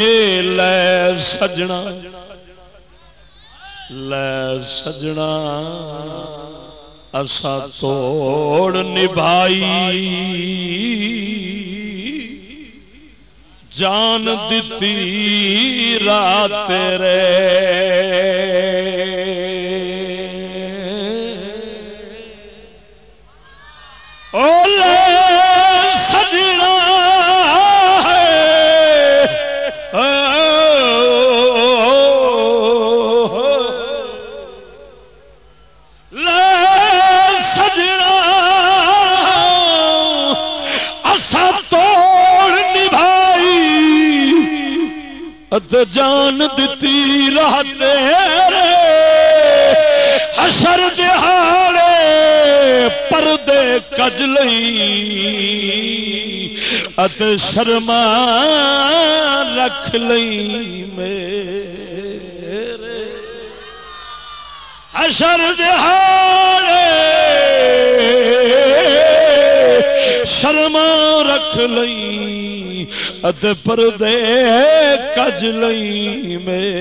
لے سجنا لے سجنا اسا توڑ نبھائی۔ جان دیتی رات رے۔ جان دیتی رہتے حشر دہاڑے پردے کج لئی ات شرما رکھ لئی میرے حشر دہاڑے شرما رکھ لئی اد پردے کج لئی میں